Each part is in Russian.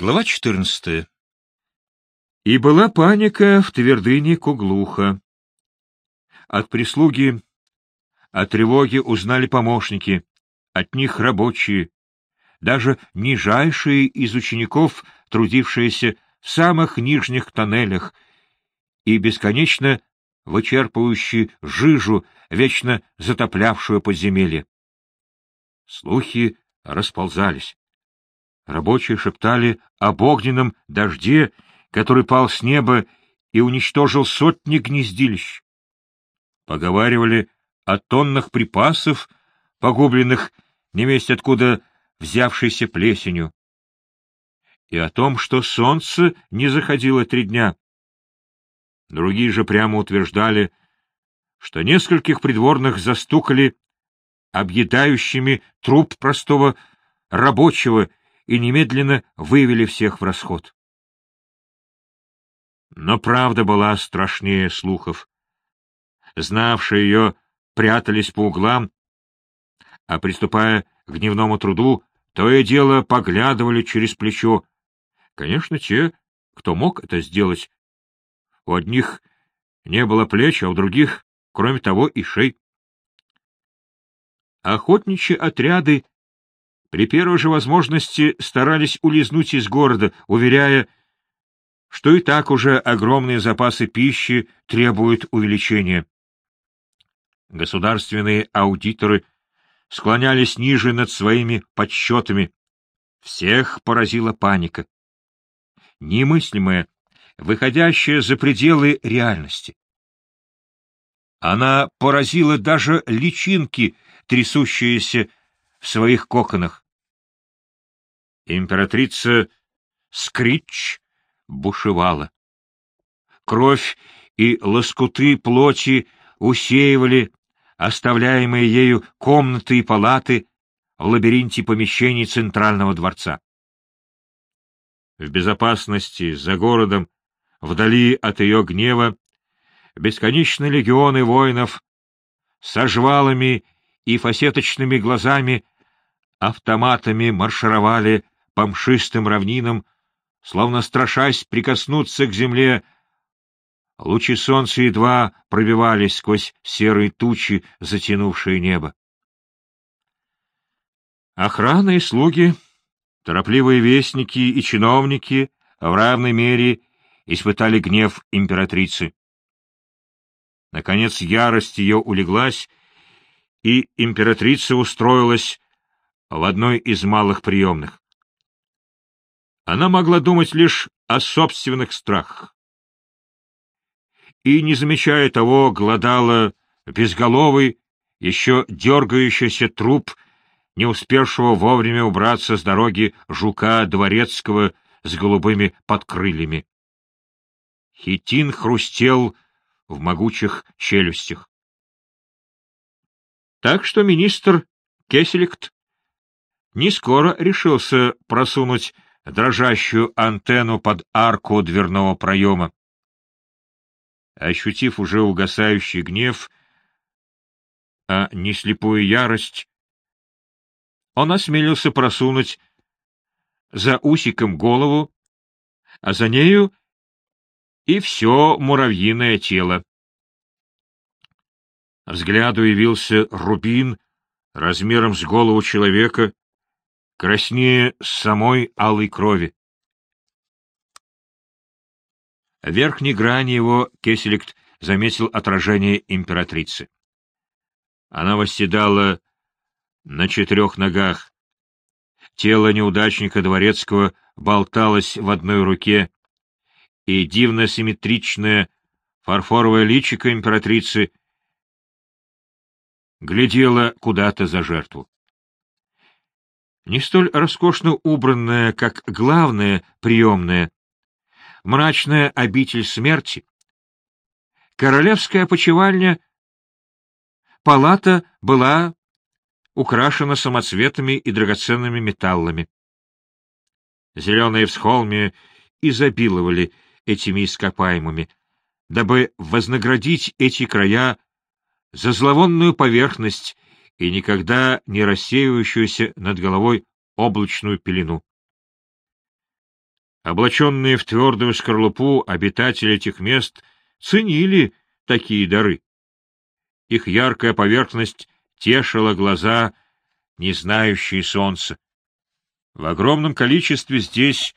Глава 14. И была паника в твердыне Куглуха. От прислуги, от тревоги узнали помощники, от них рабочие, даже нижайшие из учеников, трудившиеся в самых нижних тоннелях и бесконечно вычерпывающие жижу, вечно затоплявшую подземелье. Слухи расползались. Рабочие шептали об огненном дожде, который пал с неба и уничтожил сотни гнездилищ. Поговаривали о тоннах припасов, погубленных невесть откуда взявшейся плесенью, и о том, что солнце не заходило три дня. Другие же прямо утверждали, что нескольких придворных застукали объедающими труп простого рабочего и немедленно вывели всех в расход. Но правда была страшнее слухов. Знавшие ее прятались по углам, а, приступая к дневному труду, то и дело поглядывали через плечо. Конечно, те, кто мог это сделать. У одних не было плеч, а у других, кроме того, и шей. Охотничьи отряды при первой же возможности старались улизнуть из города, уверяя, что и так уже огромные запасы пищи требуют увеличения. Государственные аудиторы склонялись ниже над своими подсчетами. Всех поразила паника. Немыслимая, выходящая за пределы реальности. Она поразила даже личинки, трясущиеся в своих коконах. Императрица Скрич бушевала. Кровь и лоскуты плоти усеивали оставляемые ею комнаты и палаты в лабиринте помещений Центрального дворца. В безопасности, за городом, вдали от ее гнева, бесконечные легионы воинов со жвалами и фасеточными глазами автоматами маршировали по мшистым равнинам, словно страшась прикоснуться к земле. Лучи солнца едва пробивались сквозь серые тучи, затянувшие небо. Охрана и слуги, торопливые вестники и чиновники в равной мере испытали гнев императрицы. Наконец ярость ее улеглась, и императрица устроилась в одной из малых приемных. Она могла думать лишь о собственных страхах. И, не замечая того, гладала безголовый, еще дергающийся труп, не успевшего вовремя убраться с дороги жука дворецкого с голубыми подкрыльями. Хитин хрустел в могучих челюстях. Так что министр Кеселикт не скоро решился просунуть дрожащую антенну под арку дверного проема. Ощутив уже угасающий гнев, а не слепую ярость, он осмелился просунуть за усиком голову, а за нею и все муравьиное тело. Взгляду явился рубин размером с голову человека, краснее самой алой крови. В верхней грани его Кеселект заметил отражение императрицы. Она восседала на четырех ногах. Тело неудачника дворецкого болталось в одной руке, и дивно симметричное фарфоровое личико императрицы глядела куда-то за жертву не столь роскошно убранная, как главная приемная, мрачная обитель смерти, королевская почевальня, палата была украшена самоцветами и драгоценными металлами. Зеленые всхолмы изобиловали этими ископаемыми, дабы вознаградить эти края за зловонную поверхность и никогда не рассеивающуюся над головой облачную пелену. Облаченные в твердую скорлупу обитатели этих мест ценили такие дары. Их яркая поверхность тешила глаза, не знающие солнца. В огромном количестве здесь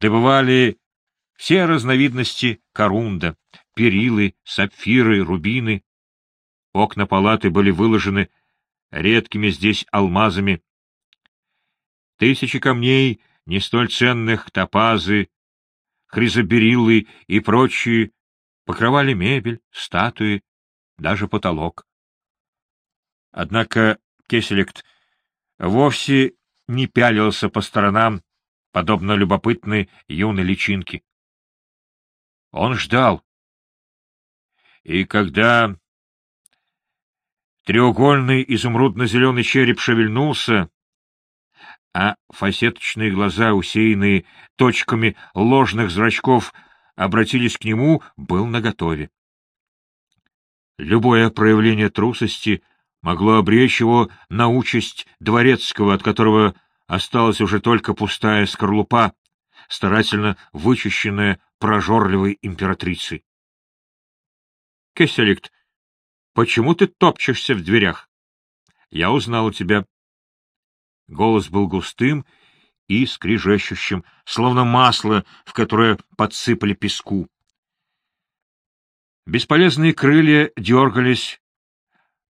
добывали все разновидности корунда, перилы, сапфиры, рубины. Окна палаты были выложены редкими здесь алмазами. Тысячи камней, не столь ценных топазы, хризобериллы и прочие, покрывали мебель, статуи, даже потолок. Однако Кеселект вовсе не пялился по сторонам, подобно любопытной юной личинке. Он ждал. И когда треугольный изумрудно-зеленый череп шевельнулся, а фасеточные глаза, усеянные точками ложных зрачков, обратились к нему, был наготове. Любое проявление трусости могло обречь его на участь дворецкого, от которого осталась уже только пустая скорлупа, старательно вычищенная прожорливой императрицей. — Кеселикт, почему ты топчешься в дверях? Я узнал у тебя. Голос был густым и скрижещущим, словно масло, в которое подсыпали песку. Бесполезные крылья дергались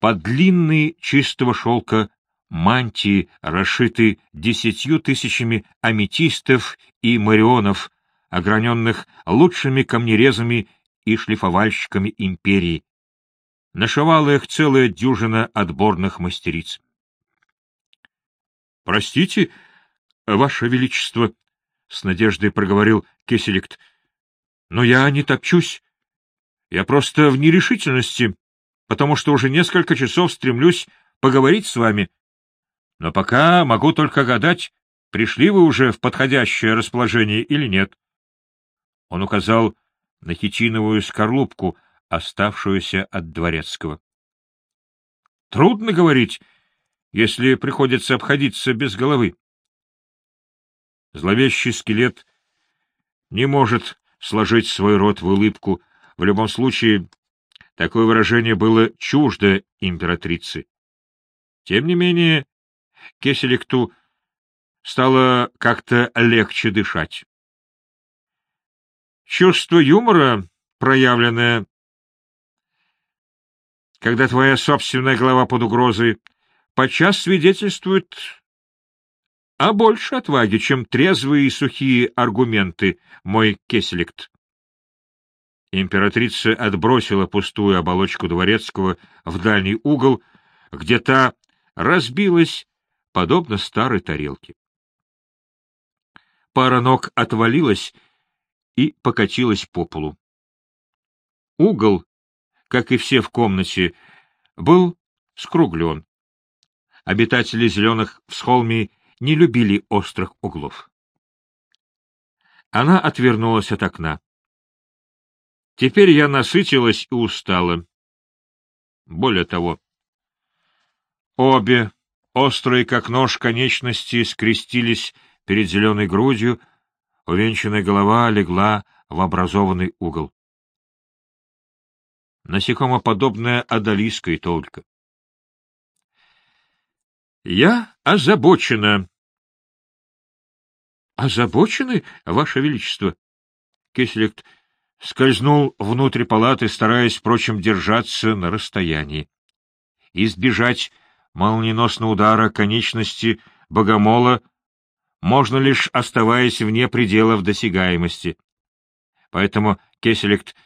под длинные чистого шелка мантии, расшиты десятью тысячами аметистов и марионов, ограненных лучшими камнерезами и шлифовальщиками империи. Нашивала их целая дюжина отборных мастериц. — Простите, Ваше Величество, — с надеждой проговорил Кеселект, — но я не топчусь. Я просто в нерешительности, потому что уже несколько часов стремлюсь поговорить с вами. Но пока могу только гадать, пришли вы уже в подходящее расположение или нет. Он указал на хитиновую скорлупку, оставшуюся от дворецкого. Трудно говорить, если приходится обходиться без головы. Зловещий скелет не может сложить свой рот в улыбку. В любом случае, такое выражение было чуждо императрице. Тем не менее, Кеселекту стало как-то легче дышать. Чувство юмора, проявленное, когда твоя собственная голова под угрозой, подчас свидетельствует а больше отваги, чем трезвые и сухие аргументы, мой Кеселект. Императрица отбросила пустую оболочку дворецкого в дальний угол, где та разбилась, подобно старой тарелке. Пара ног отвалилась и покатилась по полу. Угол, как и все в комнате, был скруглен. Обитатели зеленых всхолмий не любили острых углов. Она отвернулась от окна. Теперь я насытилась и устала. Более того, обе, острые как нож конечности, скрестились перед зеленой грудью, увенчанная голова легла в образованный угол. Насекомоподобная одолиска и только. Я озабочена. Озабочены, Ваше Величество? Кислект скользнул внутрь палаты, стараясь, впрочем, держаться на расстоянии. Избежать молниеносного удара конечности богомола можно лишь оставаясь вне пределов досягаемости. Поэтому Кеселект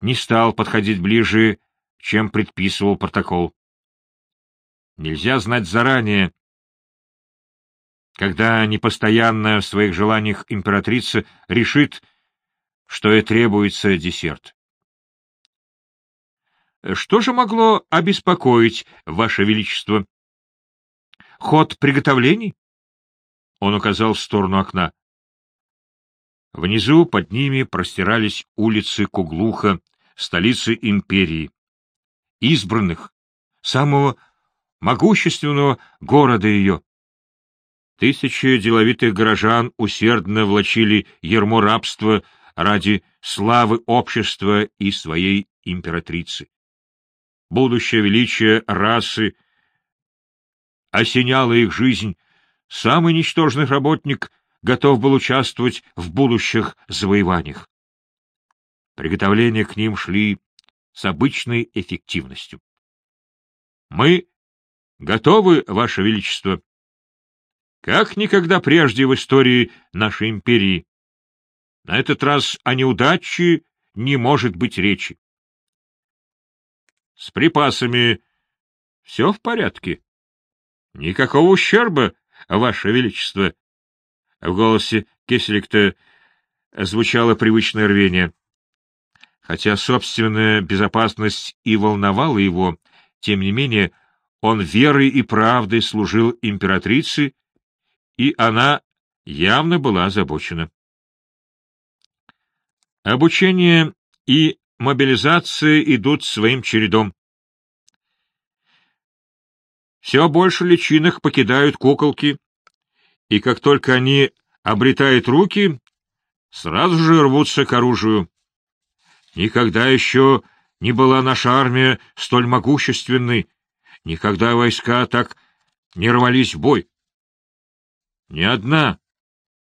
не стал подходить ближе, чем предписывал протокол. Нельзя знать заранее, когда непостоянная в своих желаниях императрица решит, что и требуется десерт. Что же могло обеспокоить, Ваше Величество? Ход приготовлений? Он указал в сторону окна. Внизу под ними простирались улицы Куглуха, столицы империи. Избранных, самого могущественного города ее. Тысячи деловитых горожан усердно влачили ермо рабства ради славы общества и своей императрицы. Будущее величие расы осеняло их жизнь, самый ничтожный работник готов был участвовать в будущих завоеваниях. Приготовления к ним шли с обычной эффективностью. Мы готовы, Ваше Величество, как никогда прежде в истории нашей империи. На этот раз о неудаче не может быть речи. С припасами все в порядке? Никакого ущерба, Ваше Величество. В голосе Кеселикта звучало привычное рвение. Хотя собственная безопасность и волновала его, тем не менее он верой и правдой служил императрице, и она явно была озабочена. Обучение и мобилизация идут своим чередом. Все больше личинок покидают куколки, и как только они обретают руки, сразу же рвутся к оружию. Никогда еще не была наша армия столь могущественной, никогда войска так не рвались в бой. Не одна,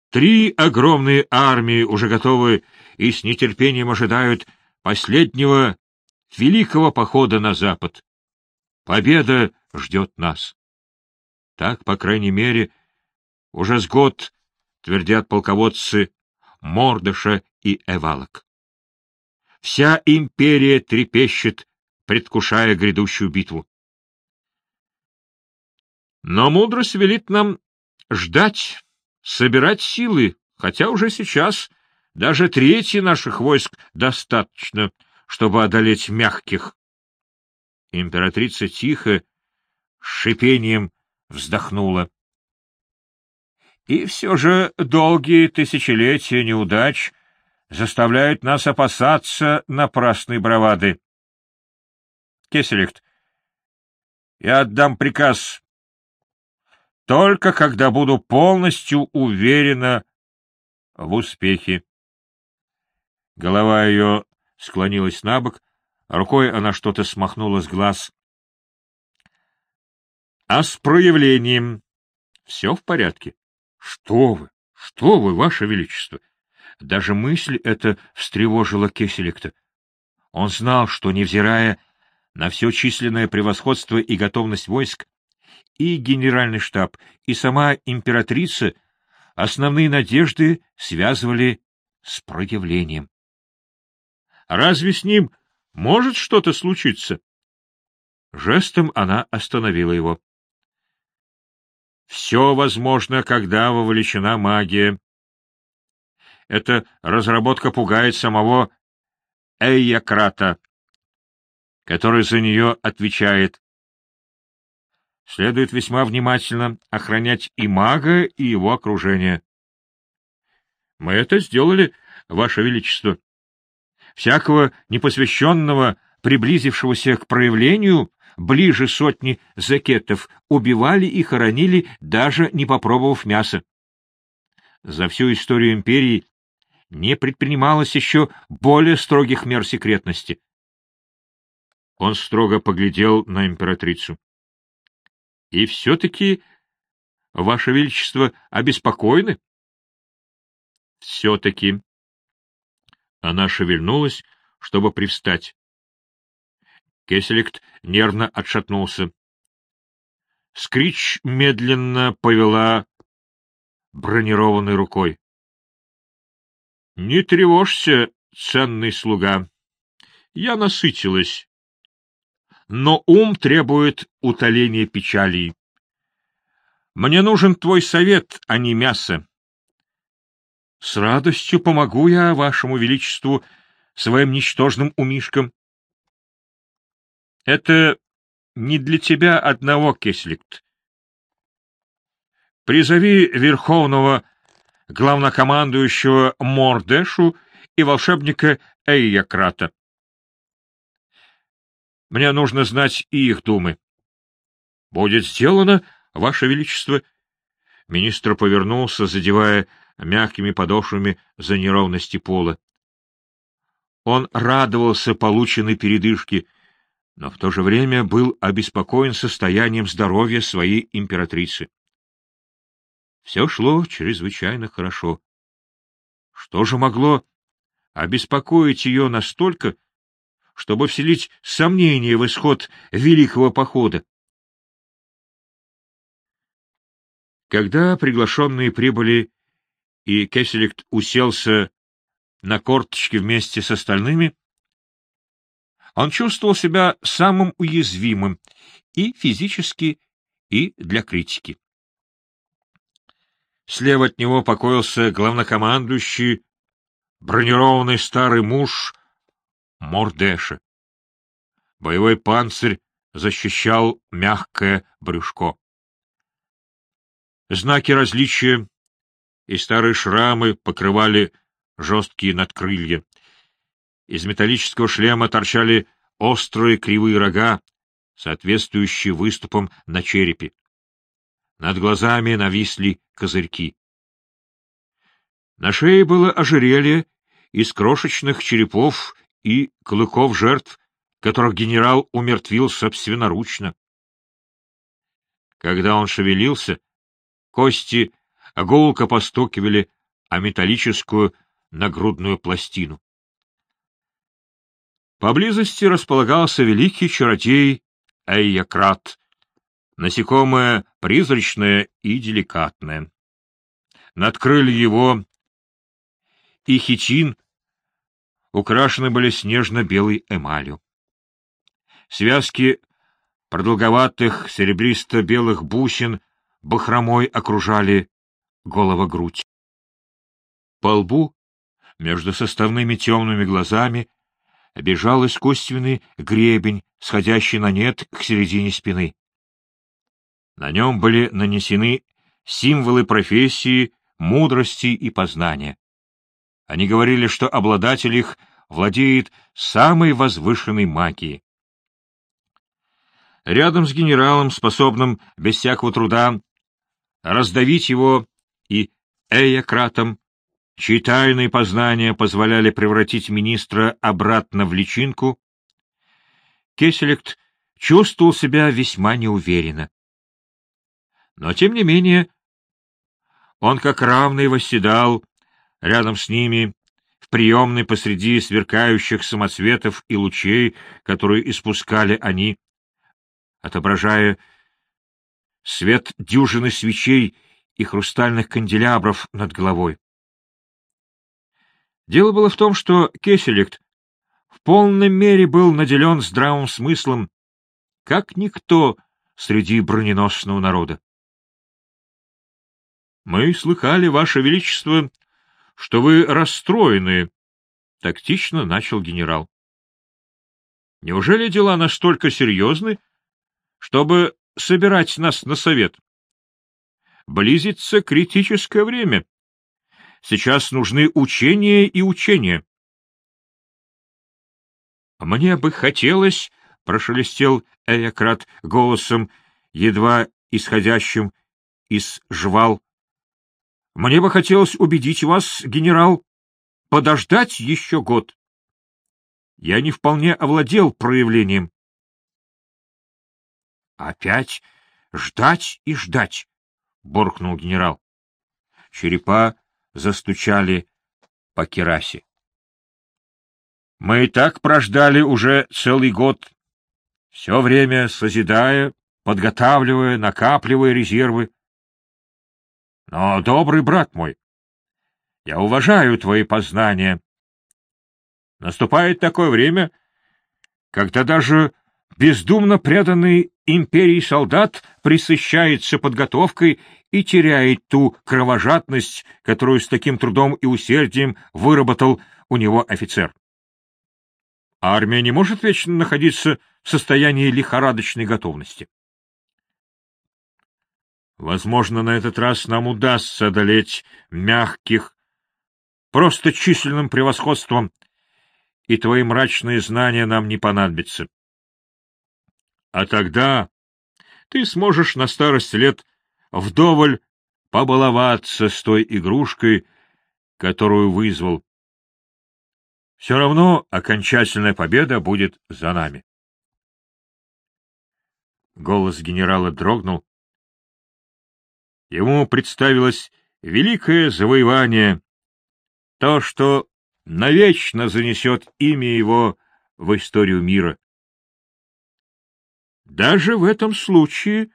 три огромные армии уже готовы и с нетерпением ожидают последнего великого похода на запад. Победа ждет нас. Так, по крайней мере, уже с год твердят полководцы Мордыша и Эвалок. Вся империя трепещет, предвкушая грядущую битву. Но мудрость велит нам ждать, собирать силы, хотя уже сейчас даже трети наших войск достаточно, чтобы одолеть мягких. Императрица тихо, с шипением вздохнула. И все же долгие тысячелетия неудач заставляют нас опасаться напрасной бравады. Кеселихт, я отдам приказ только когда буду полностью уверена в успехе. Голова ее склонилась на бок, рукой она что-то смахнула с глаз. — А с проявлением все в порядке? — Что вы, что вы, ваше величество! Даже мысль эта встревожила Кеселекта. Он знал, что, невзирая на все численное превосходство и готовность войск, и генеральный штаб, и сама императрица основные надежды связывали с проявлением. Разве с ним может что-то случиться? Жестом она остановила его. Все возможно, когда вовлечена магия. Эта разработка пугает самого Эйякрата, который за нее отвечает. Следует весьма внимательно охранять и мага, и его окружение. — Мы это сделали, Ваше Величество. Всякого непосвященного, приблизившегося к проявлению, ближе сотни закетов, убивали и хоронили, даже не попробовав мяса. За всю историю империи не предпринималось еще более строгих мер секретности. Он строго поглядел на императрицу. — И все-таки, Ваше Величество, обеспокоены? — Все-таки. Она шевельнулась, чтобы привстать. Кеселект нервно отшатнулся. Скрич медленно повела бронированной рукой. — Не тревожься, ценный слуга. Я насытилась но ум требует утоления печалей. Мне нужен твой совет, а не мясо. С радостью помогу я вашему величеству своим ничтожным умишкам. Это не для тебя одного, Кесликт. Призови верховного главнокомандующего Мордешу и волшебника Эйякрата. Мне нужно знать и их думы. — Будет сделано, Ваше Величество. Министр повернулся, задевая мягкими подошвами за неровности пола. Он радовался полученной передышке, но в то же время был обеспокоен состоянием здоровья своей императрицы. Все шло чрезвычайно хорошо. Что же могло обеспокоить ее настолько, чтобы вселить сомнение в исход Великого Похода? Когда приглашенные прибыли и Кесселект уселся на корточки вместе с остальными, он чувствовал себя самым уязвимым и физически, и для критики. Слева от него покоился главнокомандующий, бронированный старый муж Мордеша. Боевой панцирь защищал мягкое брюшко. Знаки различия и старые шрамы покрывали жесткие надкрылья. Из металлического шлема торчали острые кривые рога, соответствующие выступам на черепе. Над глазами нависли козырьки. На шее было ожерелье из крошечных черепов и клыков жертв, которых генерал умертвил собственноручно. Когда он шевелился, кости гулко постукивали о металлическую нагрудную пластину. Поблизости располагался великий чародей Эйякрат, насекомое призрачное и деликатное. Надкрыли его и хитин украшены были снежно-белой эмалью. Связки продолговатых серебристо-белых бусин бахромой окружали голова-грудь. По лбу, между составными темными глазами, бежал искусственный гребень, сходящий на нет к середине спины. На нем были нанесены символы профессии, мудрости и познания. Они говорили, что обладатель их владеет самой возвышенной магией. Рядом с генералом, способным без всякого труда раздавить его и Эякратом, чьи тайные познания позволяли превратить министра обратно в личинку, Кеселект чувствовал себя весьма неуверенно. Но, тем не менее, он как равный восседал рядом с ними, в приемной посреди сверкающих самоцветов и лучей, которые испускали они, отображая свет дюжины свечей и хрустальных канделябров над головой. Дело было в том, что Кеселект в полной мере был наделен здравым смыслом, как никто среди броненосного народа. — Мы слыхали, Ваше Величество, что вы расстроены, — тактично начал генерал. — Неужели дела настолько серьезны, чтобы собирать нас на совет? Близится критическое время. Сейчас нужны учения и учения. — Мне бы хотелось, — прошелестел Эякрат голосом, едва исходящим из жвал. — Мне бы хотелось убедить вас, генерал, подождать еще год. Я не вполне овладел проявлением. — Опять ждать и ждать, — буркнул генерал. Черепа застучали по керасе. Мы и так прождали уже целый год, все время созидая, подготавливая, накапливая резервы. Но, добрый брат мой, я уважаю твои познания. Наступает такое время, когда даже бездумно преданный империи солдат присыщается подготовкой и теряет ту кровожадность, которую с таким трудом и усердием выработал у него офицер. армия не может вечно находиться в состоянии лихорадочной готовности. Возможно, на этот раз нам удастся одолеть мягких, просто численным превосходством, и твои мрачные знания нам не понадобятся. А тогда ты сможешь на старость лет вдоволь побаловаться с той игрушкой, которую вызвал. Все равно окончательная победа будет за нами. Голос генерала дрогнул. Ему представилось великое завоевание, то, что навечно занесет имя его в историю мира. Даже в этом случае, —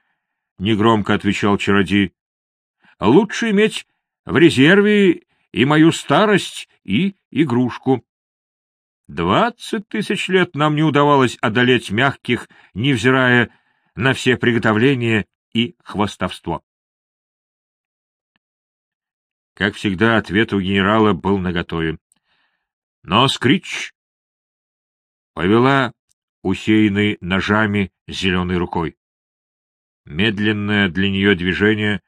негромко отвечал чародей, — лучше иметь в резерве и мою старость, и игрушку. Двадцать тысяч лет нам не удавалось одолеть мягких, невзирая на все приготовления и хвостовство. Как всегда, ответ у генерала был наготове. Но Скрич повела усеянной ножами зеленой рукой. Медленное для нее движение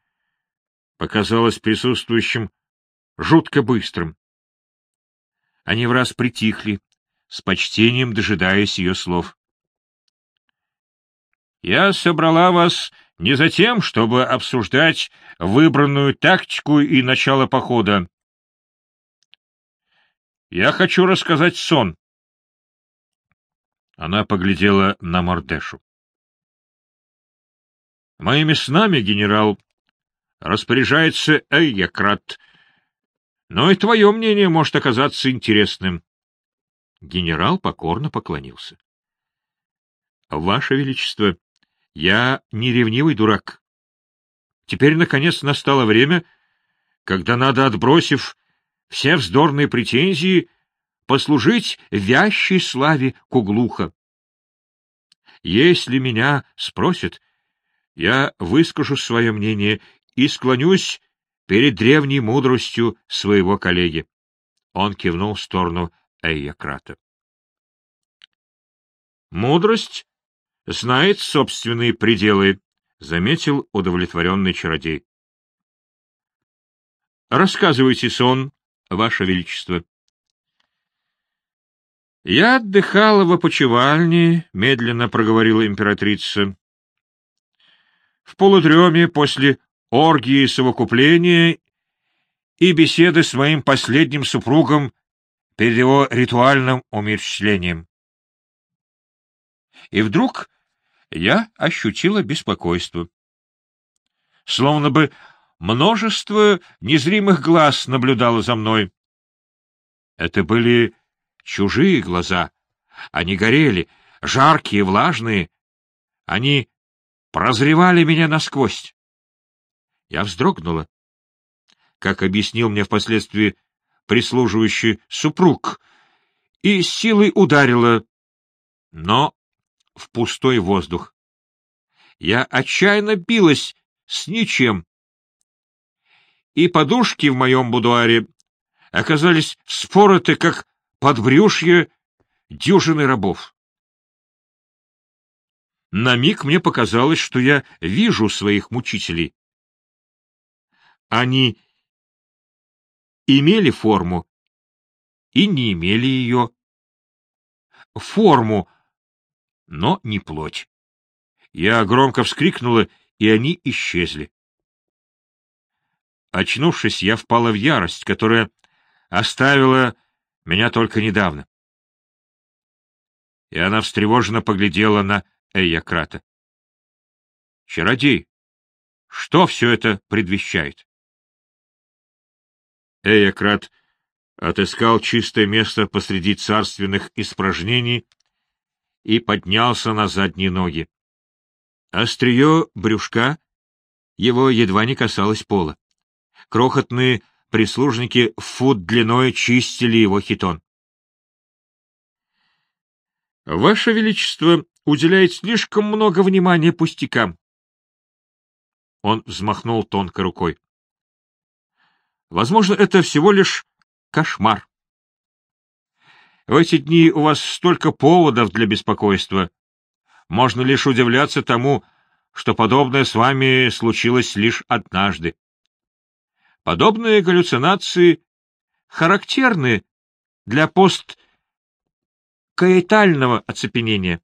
показалось присутствующим жутко быстрым. Они в раз притихли, с почтением дожидаясь ее слов. «Я собрала вас не за тем, чтобы обсуждать выбранную тактику и начало похода. Я хочу рассказать сон. Она поглядела на Мордешу. Моими снами, генерал, распоряжается Эйякрат, но и твое мнение может оказаться интересным. Генерал покорно поклонился. — Ваше Величество, я не ревнивый дурак. Теперь, наконец, настало время, когда надо, отбросив все вздорные претензии, послужить вящей славе Куглуха. Если меня спросят, я выскажу свое мнение и склонюсь перед древней мудростью своего коллеги. Он кивнул в сторону Эйякрата. Мудрость знает собственные пределы, — заметил удовлетворенный чародей. — Рассказывайте сон, Ваше Величество. — Я отдыхала в опочивальне, — медленно проговорила императрица. В полудреме после оргии совокупления и беседы с моим последним супругом перед его ритуальным умерщвлением. И вдруг я ощутила беспокойство. Словно бы множество незримых глаз наблюдало за мной. Это были чужие глаза. Они горели, жаркие, влажные. Они прозревали меня насквозь. Я вздрогнула. Как объяснил мне впоследствии прислуживающий супруг, и с силой ударила, но в пустой воздух. Я отчаянно билась с ничем. И подушки в моем будуаре оказались вспороты, как подбрюшье дюжины рабов. На миг мне показалось, что я вижу своих мучителей. Они имели форму и не имели ее. Форму, но не плоть. Я громко вскрикнула, и они исчезли. Очнувшись, я впала в ярость, которая оставила меня только недавно. И она встревоженно поглядела на Эйякрата. — Чародей, что все это предвещает? Эйякрат отыскал чистое место посреди царственных испражнений и поднялся на задние ноги. Острие брюшка его едва не касалось пола. Крохотные прислужники фут длиной чистили его хитон. — Ваше Величество уделяет слишком много внимания пустякам. Он взмахнул тонкой рукой. — Возможно, это всего лишь кошмар. В эти дни у вас столько поводов для беспокойства. Можно лишь удивляться тому, что подобное с вами случилось лишь однажды. Подобные галлюцинации характерны для посткаэтального оцепенения.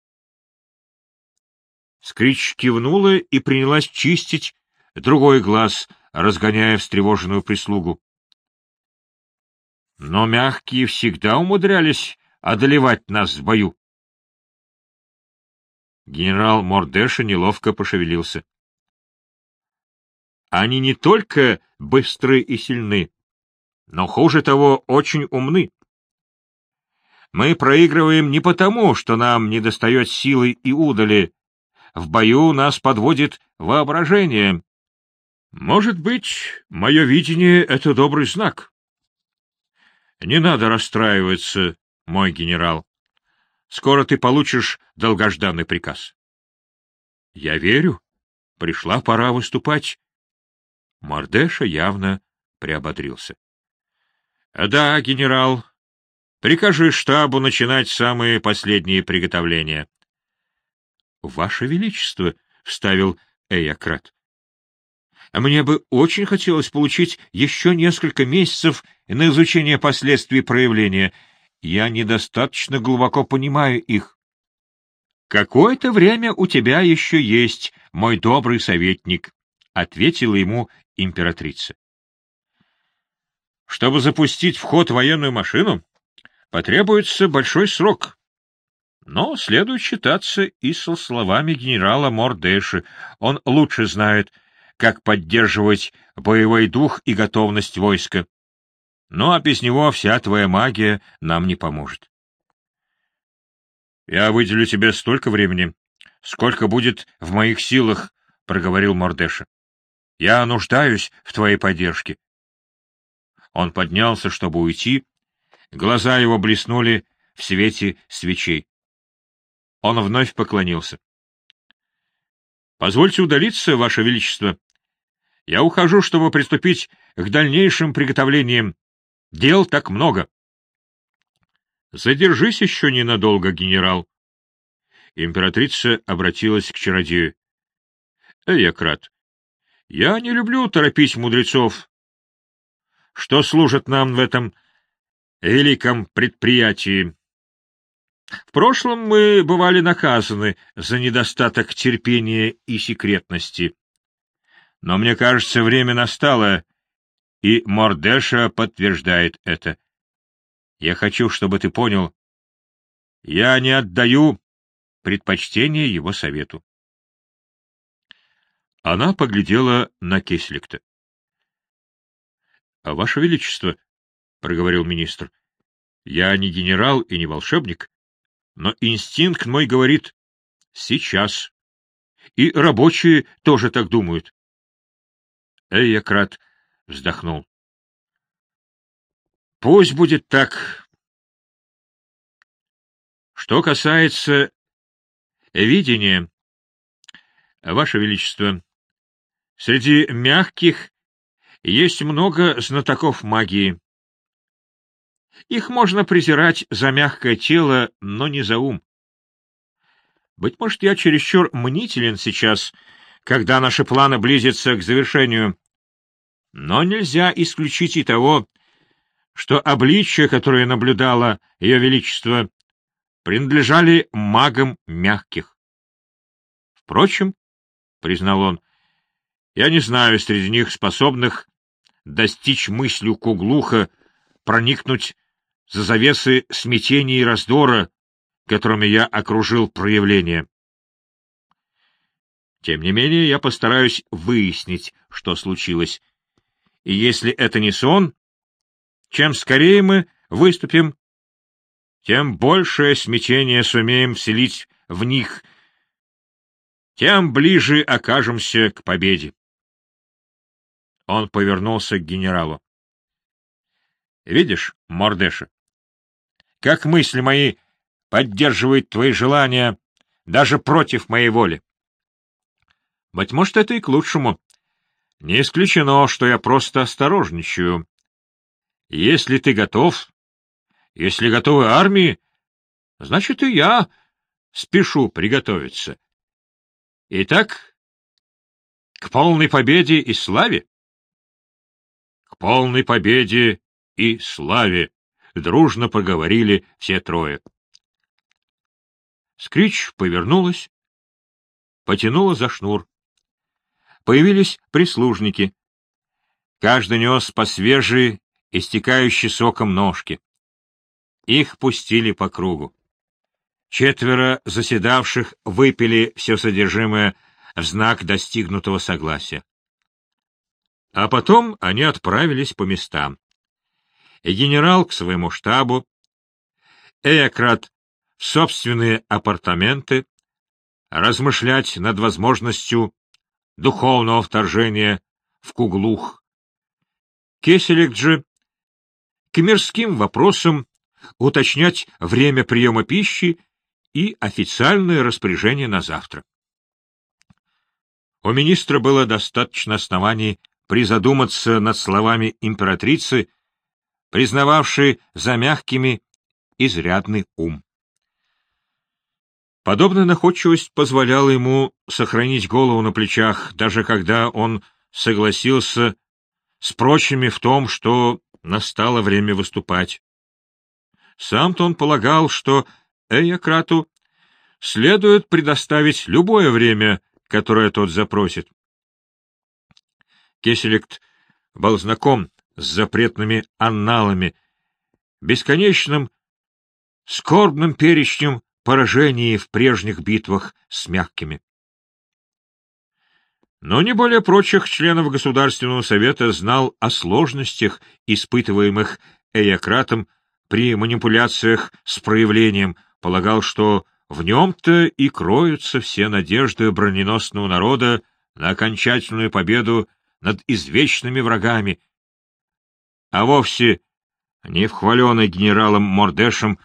Скрич кивнула и принялась чистить другой глаз, разгоняя встревоженную прислугу. Но мягкие всегда умудрялись одолевать нас в бою. Генерал Мордеша неловко пошевелился. Они не только быстры и сильны, но, хуже того, очень умны. Мы проигрываем не потому, что нам недостает силы и удали. В бою нас подводит воображение. Может быть, мое видение — это добрый знак. Не надо расстраиваться, мой генерал. Скоро ты получишь долгожданный приказ. Я верю. Пришла пора выступать. Мардеша явно приободрился. — Да, генерал, прикажи штабу начинать самые последние приготовления. — Ваше Величество, — вставил Эякрат, — мне бы очень хотелось получить еще несколько месяцев на изучение последствий проявления. Я недостаточно глубоко понимаю их. — Какое-то время у тебя еще есть, мой добрый советник, — ответила ему императрица. Чтобы запустить в ход военную машину, потребуется большой срок. Но следует считаться и со словами генерала Мордеши. Он лучше знает, как поддерживать боевой дух и готовность войска. Ну а без него вся твоя магия нам не поможет. Я выделю тебе столько времени, сколько будет в моих силах, — проговорил Мордеша. Я нуждаюсь в твоей поддержке. Он поднялся, чтобы уйти. Глаза его блеснули в свете свечей. Он вновь поклонился. — Позвольте удалиться, Ваше Величество. Я ухожу, чтобы приступить к дальнейшим приготовлениям. Дел так много. — Задержись еще ненадолго, генерал. Императрица обратилась к чародею. — Эякрат, я не люблю торопить мудрецов, что служат нам в этом великом предприятии. В прошлом мы бывали наказаны за недостаток терпения и секретности. Но мне кажется, время настало, и Мордеша подтверждает это. Я хочу, чтобы ты понял, я не отдаю предпочтение его совету. Она поглядела на Кесликта. — а Ваше Величество, — проговорил министр, — я не генерал и не волшебник, но инстинкт мой говорит «сейчас». И рабочие тоже так думают. Эйякрат вздохнул. — Пусть будет так. Что касается видения, Ваше Величество, Среди мягких есть много знатоков магии. Их можно презирать за мягкое тело, но не за ум. Быть может, я чересчур мнителен сейчас, когда наши планы близятся к завершению. Но нельзя исключить и того, что обличия, которые наблюдало Ее Величество, принадлежали магам мягких. Впрочем, — признал он, я не знаю среди них способных достичь мыслью Куглуха, проникнуть за завесы смятения и раздора, которыми я окружил проявление. Тем не менее, я постараюсь выяснить, что случилось. И если это не сон, чем скорее мы выступим, тем большее смятение сумеем вселить в них, тем ближе окажемся к победе. Он повернулся к генералу. — Видишь, Мордеша, как мысли мои поддерживают твои желания даже против моей воли. Быть может, это и к лучшему. Не исключено, что я просто осторожничаю. Если ты готов, если готовы армии, значит, и я спешу приготовиться. Итак, к полной победе и славе полной победе и славе! — дружно поговорили все трое. Скрич повернулась, потянула за шнур. Появились прислужники. Каждый нес по свежей, истекающей соком ножке. Их пустили по кругу. Четверо заседавших выпили все содержимое в знак достигнутого согласия. А потом они отправились по местам. Генерал к своему штабу, Эократ в собственные апартаменты, размышлять над возможностью духовного вторжения в Куглух. Кеселик же к мирским вопросам уточнять время приема пищи и официальное распоряжение на завтра. У министра было достаточно оснований призадуматься над словами императрицы, признававшей за мягкими изрядный ум. Подобная находчивость позволяла ему сохранить голову на плечах, даже когда он согласился с прочими в том, что настало время выступать. Сам-то он полагал, что Эйократу следует предоставить любое время, которое тот запросит. Кеселект был знаком с запретными анналами, бесконечным, скорбным перечнем поражений в прежних битвах с мягкими. Но не более прочих членов Государственного Совета знал о сложностях, испытываемых Эйократом при манипуляциях с проявлением, полагал, что в нем-то и кроются все надежды броненосного народа на окончательную победу над извечными врагами, а вовсе не в хваленой генералом Мордешем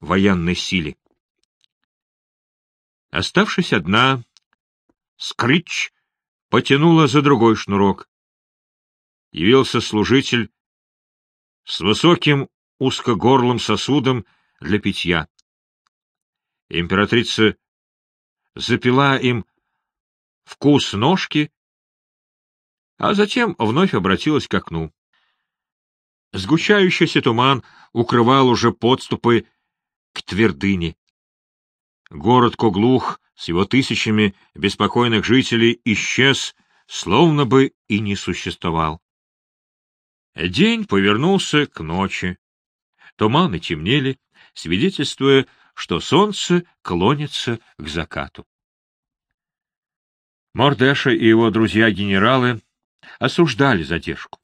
военной силе. Оставшись одна, Скрич потянула за другой шнурок. Явился служитель с высоким узкогорлым сосудом для питья. Императрица запила им вкус ножки, а затем вновь обратилась к окну. Сгущающийся туман укрывал уже подступы к твердыне. Город Коглух с его тысячами беспокойных жителей исчез, словно бы и не существовал. День повернулся к ночи. Туманы темнели, свидетельствуя, что солнце клонится к закату. Мордеша и его друзья-генералы осуждали задержку.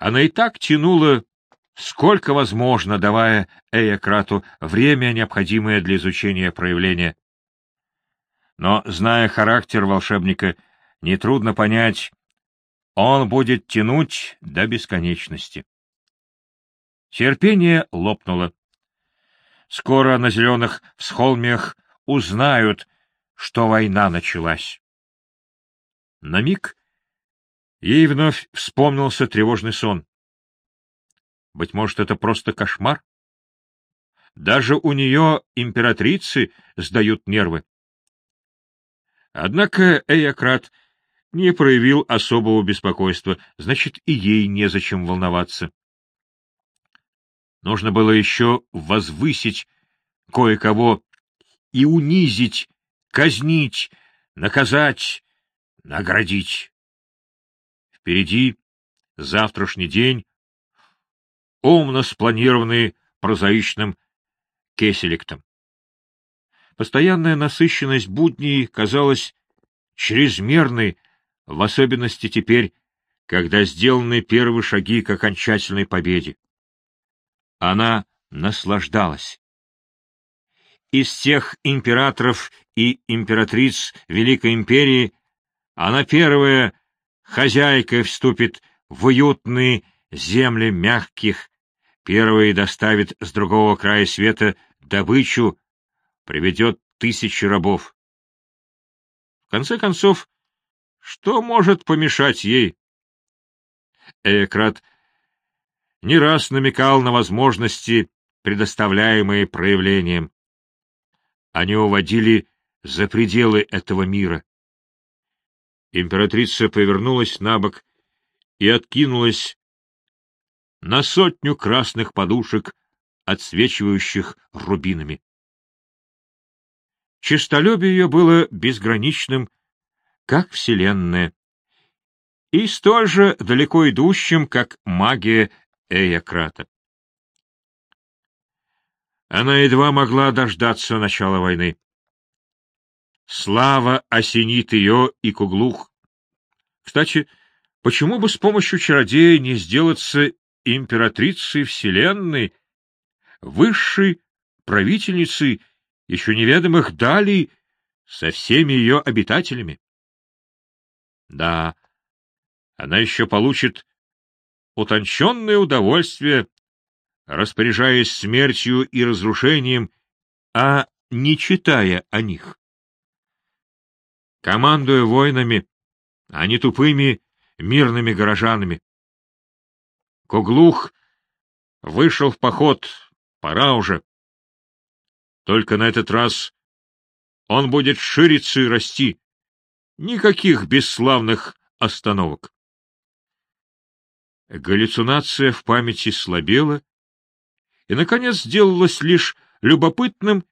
Она и так тянула сколько возможно, давая Эйократу время, необходимое для изучения проявления. Но, зная характер волшебника, нетрудно понять, он будет тянуть до бесконечности. Терпение лопнуло. Скоро на зеленых всхолмиях узнают, что война началась. На миг ей вновь вспомнился тревожный сон. Быть может, это просто кошмар? Даже у нее императрицы сдают нервы. Однако Эйократ не проявил особого беспокойства, значит, и ей незачем волноваться. Нужно было еще возвысить кое-кого и унизить, казнить, наказать, наградить. Впереди завтрашний день, умно спланированные прозаичным кеселектом. Постоянная насыщенность будней казалась чрезмерной, в особенности теперь, когда сделаны первые шаги к окончательной победе. Она наслаждалась. Из тех императоров и императриц Великой Империи она первая хозяйкой вступит в уютные земли мягких Первый доставит с другого края света добычу, приведет тысячи рабов. В конце концов, что может помешать ей? Экрат не раз намекал на возможности, предоставляемые проявлением. Они уводили за пределы этого мира. Императрица повернулась на бок и откинулась на сотню красных подушек, отсвечивающих рубинами. Честолюбие ее было безграничным, как вселенная, и столь же далеко идущим, как магия Эякрата. Она едва могла дождаться начала войны. Слава осенит ее и Куглух. Кстати, почему бы с помощью чародея не сделаться императрицей Вселенной, высшей правительницей еще неведомых далей со всеми ее обитателями? Да, она еще получит утонченное удовольствие, распоряжаясь смертью и разрушением, а не читая о них. Командуя войнами, а не тупыми мирными горожанами. Куглух вышел в поход, пора уже. Только на этот раз он будет шириться и расти. Никаких бесславных остановок. Галлюцинация в памяти слабела и, наконец, сделалась лишь любопытным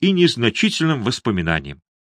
и незначительным воспоминанием.